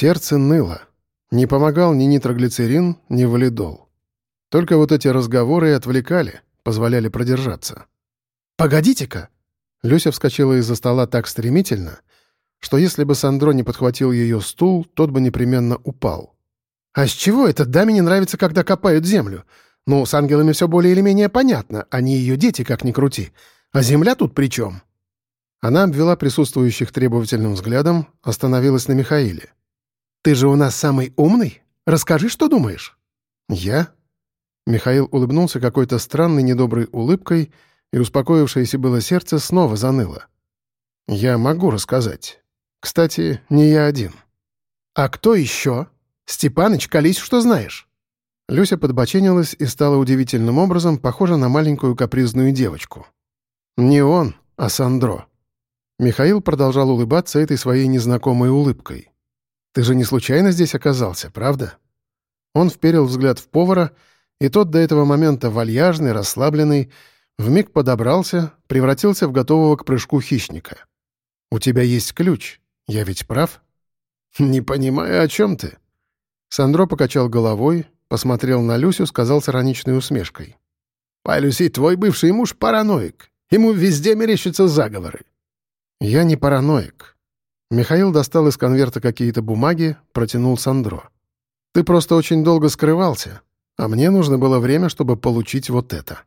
Сердце ныло. Не помогал ни нитроглицерин, ни валидол. Только вот эти разговоры и отвлекали, позволяли продержаться. «Погодите-ка!» Люся вскочила из-за стола так стремительно, что если бы Сандро не подхватил ее стул, тот бы непременно упал. «А с чего это даме не нравится, когда копают землю? Ну, с ангелами все более или менее понятно, они ее дети, как ни крути. А земля тут при чем?» Она обвела присутствующих требовательным взглядом, остановилась на Михаиле. «Ты же у нас самый умный? Расскажи, что думаешь?» «Я?» Михаил улыбнулся какой-то странной недоброй улыбкой, и успокоившееся было сердце снова заныло. «Я могу рассказать. Кстати, не я один». «А кто еще? Степаныч, колись, что знаешь». Люся подбоченилась и стала удивительным образом похожа на маленькую капризную девочку. «Не он, а Сандро». Михаил продолжал улыбаться этой своей незнакомой улыбкой. «Ты же не случайно здесь оказался, правда?» Он вперил взгляд в повара, и тот до этого момента вальяжный, расслабленный, вмиг подобрался, превратился в готового к прыжку хищника. «У тебя есть ключ. Я ведь прав?» «Не понимаю, о чем ты?» Сандро покачал головой, посмотрел на Люсю, сказал с ироничной усмешкой. «По Люси, твой бывший муж параноик. Ему везде мерещатся заговоры». «Я не параноик». Михаил достал из конверта какие-то бумаги, протянул Сандро. «Ты просто очень долго скрывался, а мне нужно было время, чтобы получить вот это».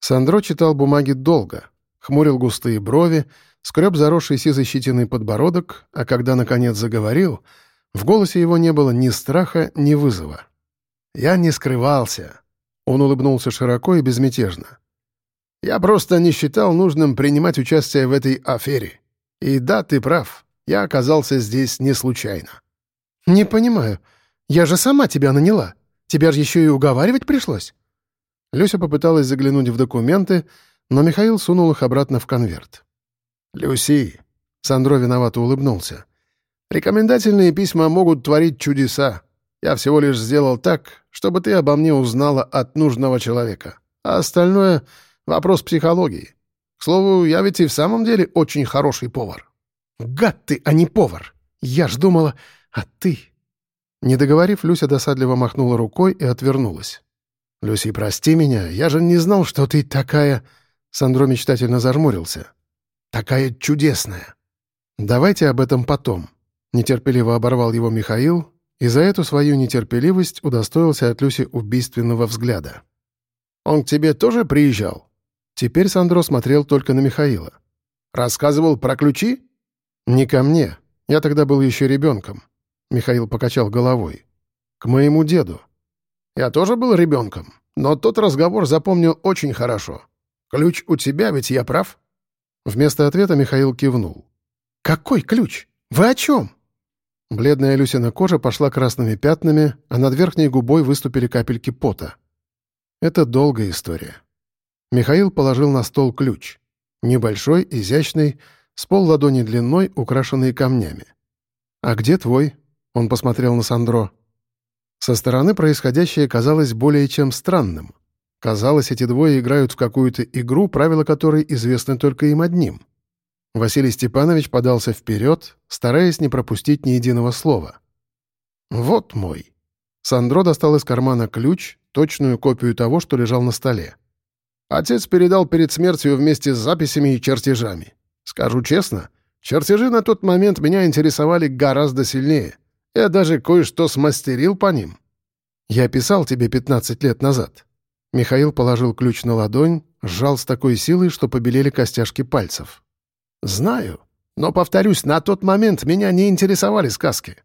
Сандро читал бумаги долго, хмурил густые брови, скреб заросший сизой щетиной подбородок, а когда, наконец, заговорил, в голосе его не было ни страха, ни вызова. «Я не скрывался». Он улыбнулся широко и безмятежно. «Я просто не считал нужным принимать участие в этой афере. И да, ты прав, я оказался здесь не случайно». «Не понимаю. Я же сама тебя наняла. Тебя же еще и уговаривать пришлось?» Люся попыталась заглянуть в документы, но Михаил сунул их обратно в конверт. «Люси», — Сандро виновато улыбнулся, — «рекомендательные письма могут творить чудеса. Я всего лишь сделал так, чтобы ты обо мне узнала от нужного человека. А остальное — вопрос психологии. К слову, я ведь и в самом деле очень хороший повар». «Гад ты, а не повар! Я ж думала, а ты...» Не договорив, Люся досадливо махнула рукой и отвернулась. «Люси, прости меня, я же не знал, что ты такая...» Сандро мечтательно зажмурился. «Такая чудесная!» «Давайте об этом потом», — нетерпеливо оборвал его Михаил, и за эту свою нетерпеливость удостоился от Люси убийственного взгляда. «Он к тебе тоже приезжал?» Теперь Сандро смотрел только на Михаила. «Рассказывал про ключи?» «Не ко мне. Я тогда был еще ребенком», — Михаил покачал головой. «К моему деду. Я тоже был ребенком, но тот разговор запомнил очень хорошо. Ключ у тебя, ведь я прав?» Вместо ответа Михаил кивнул. «Какой ключ? Вы о чем?» Бледная Люсина кожа пошла красными пятнами, а над верхней губой выступили капельки пота. Это долгая история. Михаил положил на стол ключ. Небольшой, изящный, с пол ладони длиной, украшенный камнями. «А где твой?» — он посмотрел на Сандро. Со стороны происходящее казалось более чем странным. Казалось, эти двое играют в какую-то игру, правила которой известны только им одним — Василий Степанович подался вперед, стараясь не пропустить ни единого слова. «Вот мой». Сандро достал из кармана ключ, точную копию того, что лежал на столе. Отец передал перед смертью вместе с записями и чертежами. Скажу честно, чертежи на тот момент меня интересовали гораздо сильнее. Я даже кое-что смастерил по ним. Я писал тебе 15 лет назад. Михаил положил ключ на ладонь, сжал с такой силой, что побелели костяшки пальцев. «Знаю. Но, повторюсь, на тот момент меня не интересовали сказки».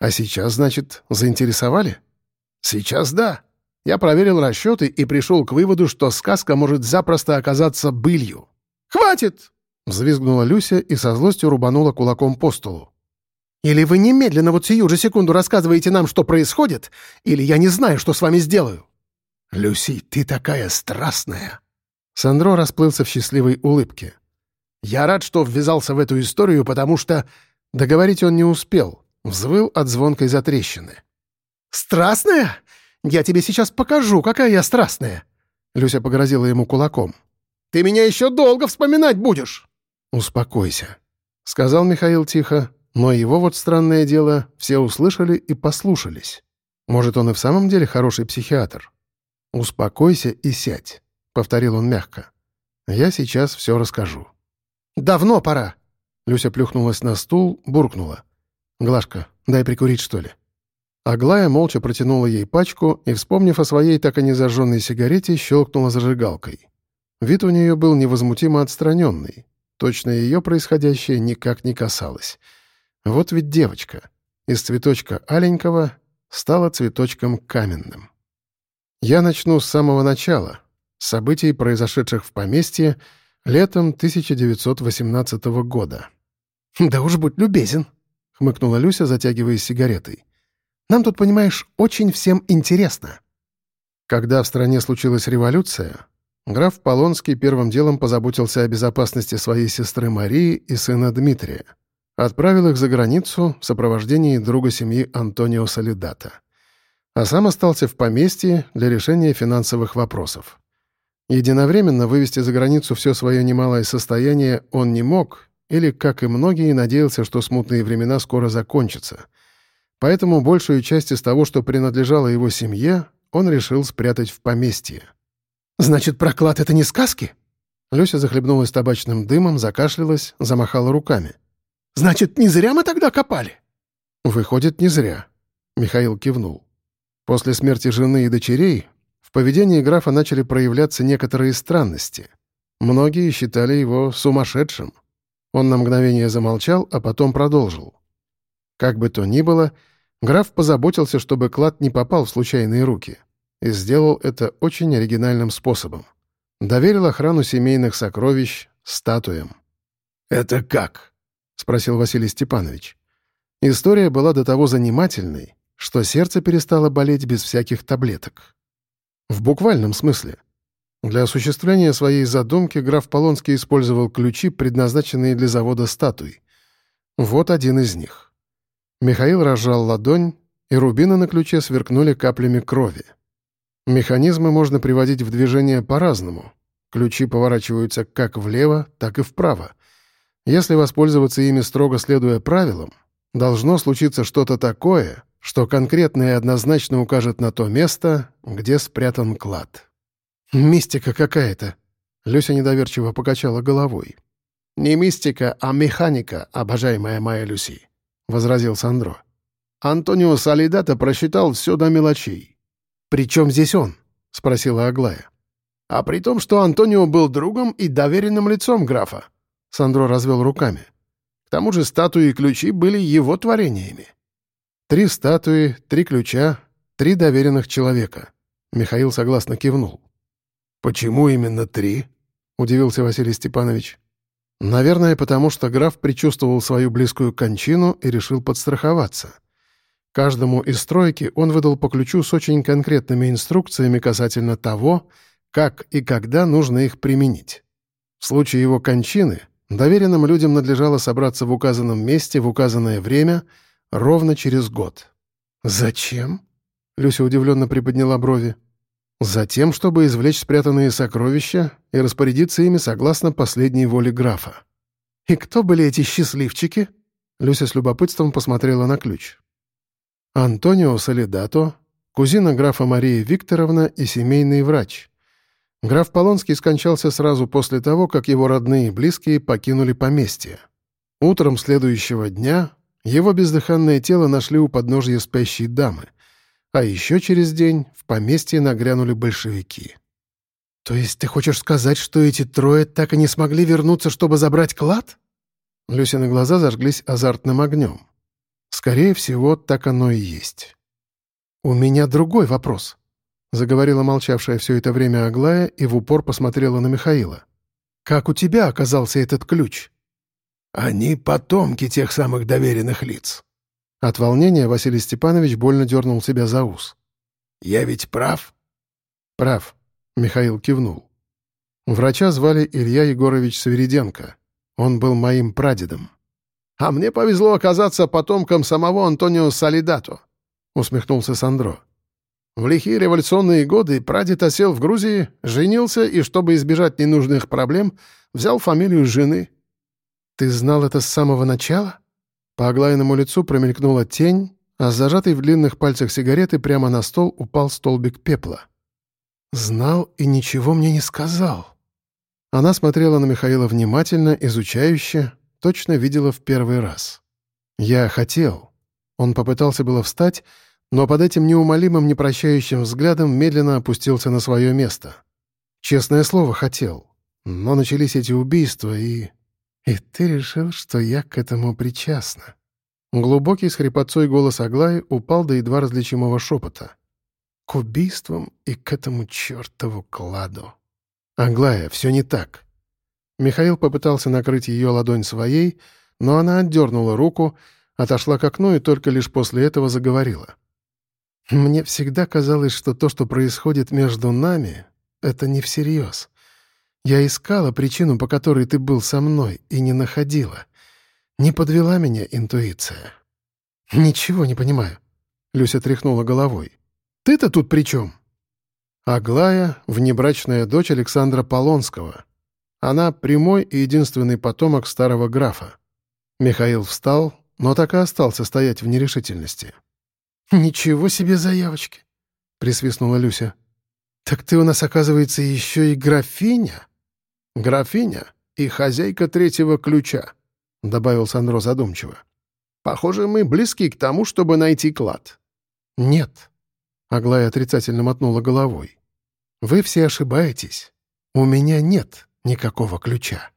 «А сейчас, значит, заинтересовали?» «Сейчас да. Я проверил расчеты и пришел к выводу, что сказка может запросто оказаться былью». «Хватит!» — взвизгнула Люся и со злостью рубанула кулаком по столу. «Или вы немедленно вот сию же секунду рассказываете нам, что происходит, или я не знаю, что с вами сделаю». «Люси, ты такая страстная!» Сандро расплылся в счастливой улыбке. Я рад, что ввязался в эту историю, потому что...» Договорить он не успел. Взвыл от звонкой затрещины. «Страстная? Я тебе сейчас покажу, какая я страстная!» Люся погрозила ему кулаком. «Ты меня еще долго вспоминать будешь!» «Успокойся», — сказал Михаил тихо, Но его вот странное дело, все услышали и послушались. Может, он и в самом деле хороший психиатр? «Успокойся и сядь», — повторил он мягко. «Я сейчас все расскажу». «Давно пора!» Люся плюхнулась на стул, буркнула. «Глашка, дай прикурить, что ли?» Аглая молча протянула ей пачку и, вспомнив о своей так и не зажженной сигарете, щелкнула зажигалкой. Вид у нее был невозмутимо отстраненный. Точно ее происходящее никак не касалось. Вот ведь девочка из цветочка аленького стала цветочком каменным. Я начну с самого начала, событий, произошедших в поместье летом 1918 года. «Да уж будь любезен», — хмыкнула Люся, затягиваясь сигаретой. Нам тут, понимаешь, очень всем интересно». Когда в стране случилась революция, граф Полонский первым делом позаботился о безопасности своей сестры Марии и сына Дмитрия. Отправил их за границу в сопровождении друга семьи Антонио Солидата. А сам остался в поместье для решения финансовых вопросов. Единовременно вывести за границу все свое немалое состояние он не мог, или, как и многие, надеялся, что смутные времена скоро закончатся — Поэтому большую часть из того, что принадлежало его семье, он решил спрятать в поместье. «Значит, проклад — это не сказки?» Люся захлебнулась табачным дымом, закашлялась, замахала руками. «Значит, не зря мы тогда копали?» «Выходит, не зря», — Михаил кивнул. После смерти жены и дочерей в поведении графа начали проявляться некоторые странности. Многие считали его сумасшедшим. Он на мгновение замолчал, а потом продолжил. Как бы то ни было, Граф позаботился, чтобы клад не попал в случайные руки. И сделал это очень оригинальным способом. Доверил охрану семейных сокровищ статуям. «Это как?» — спросил Василий Степанович. История была до того занимательной, что сердце перестало болеть без всяких таблеток. В буквальном смысле. Для осуществления своей задумки граф Полонский использовал ключи, предназначенные для завода статуй. Вот один из них. Михаил разжал ладонь, и рубины на ключе сверкнули каплями крови. Механизмы можно приводить в движение по-разному. Ключи поворачиваются как влево, так и вправо. Если воспользоваться ими строго следуя правилам, должно случиться что-то такое, что конкретно и однозначно укажет на то место, где спрятан клад. «Мистика какая-то», — Люся недоверчиво покачала головой. «Не мистика, а механика, обожаемая моя Люси. — возразил Сандро. «Антонио Солидата просчитал все до мелочей». «При чем здесь он?» — спросила Аглая. «А при том, что Антонио был другом и доверенным лицом графа», — Сандро развел руками. «К тому же статуи и ключи были его творениями». «Три статуи, три ключа, три доверенных человека», — Михаил согласно кивнул. «Почему именно три?» — удивился Василий Степанович. Наверное, потому что граф предчувствовал свою близкую кончину и решил подстраховаться. Каждому из стройки он выдал по ключу с очень конкретными инструкциями касательно того, как и когда нужно их применить. В случае его кончины доверенным людям надлежало собраться в указанном месте в указанное время ровно через год. «Зачем?» — Люся удивленно приподняла брови. Затем, чтобы извлечь спрятанные сокровища и распорядиться ими согласно последней воле графа. «И кто были эти счастливчики?» Люся с любопытством посмотрела на ключ. Антонио Солидато, кузина графа Мария Викторовна и семейный врач. Граф Полонский скончался сразу после того, как его родные и близкие покинули поместье. Утром следующего дня его бездыханное тело нашли у подножья спящей дамы. А еще через день в поместье нагрянули большевики. «То есть ты хочешь сказать, что эти трое так и не смогли вернуться, чтобы забрать клад?» Люсины глаза зажглись азартным огнем. Скорее всего, так оно и есть. «У меня другой вопрос», — заговорила молчавшая все это время Аглая и в упор посмотрела на Михаила. «Как у тебя оказался этот ключ?» «Они потомки тех самых доверенных лиц», от волнения Василий Степанович больно дернул себя за ус. «Я ведь прав?» «Прав», — Михаил кивнул. Врача звали Илья Егорович Свериденко. Он был моим прадедом. «А мне повезло оказаться потомком самого Антонио Солидато», — усмехнулся Сандро. В лихие революционные годы прадед осел в Грузии, женился и, чтобы избежать ненужных проблем, взял фамилию жены. «Ты знал это с самого начала?» По Аглаиному лицу промелькнула тень, а с зажатой в длинных пальцах сигареты прямо на стол упал столбик пепла. «Знал и ничего мне не сказал». Она смотрела на Михаила внимательно, изучающе, точно видела в первый раз. «Я хотел». Он попытался было встать, но под этим неумолимым, непрощающим взглядом медленно опустился на свое место. Честное слово, хотел. Но начались эти убийства, и... И ты решил, что я к этому причастна. Глубокий с хрипотцой голос Аглаи упал до едва различимого шепота. К убийствам и к этому чертову кладу. «Аглая, все не так». Михаил попытался накрыть ее ладонь своей, но она отдернула руку, отошла к окну и только лишь после этого заговорила. «Мне всегда казалось, что то, что происходит между нами, это не всерьез. Я искала причину, по которой ты был со мной, и не находила. Не подвела меня интуиция». «Ничего не понимаю», — Люся тряхнула головой. «Ты-то тут при чем?» Аглая — внебрачная дочь Александра Полонского. Она — прямой и единственный потомок старого графа. Михаил встал, но так и остался стоять в нерешительности. «Ничего себе заявочки!» — присвистнула Люся. «Так ты у нас, оказывается, еще и графиня?» «Графиня и хозяйка третьего ключа», — добавил Сандро задумчиво. «Похоже, мы близки к тому, чтобы найти клад». «Нет», Аглая отрицательно мотнула головой. «Вы все ошибаетесь. У меня нет никакого ключа».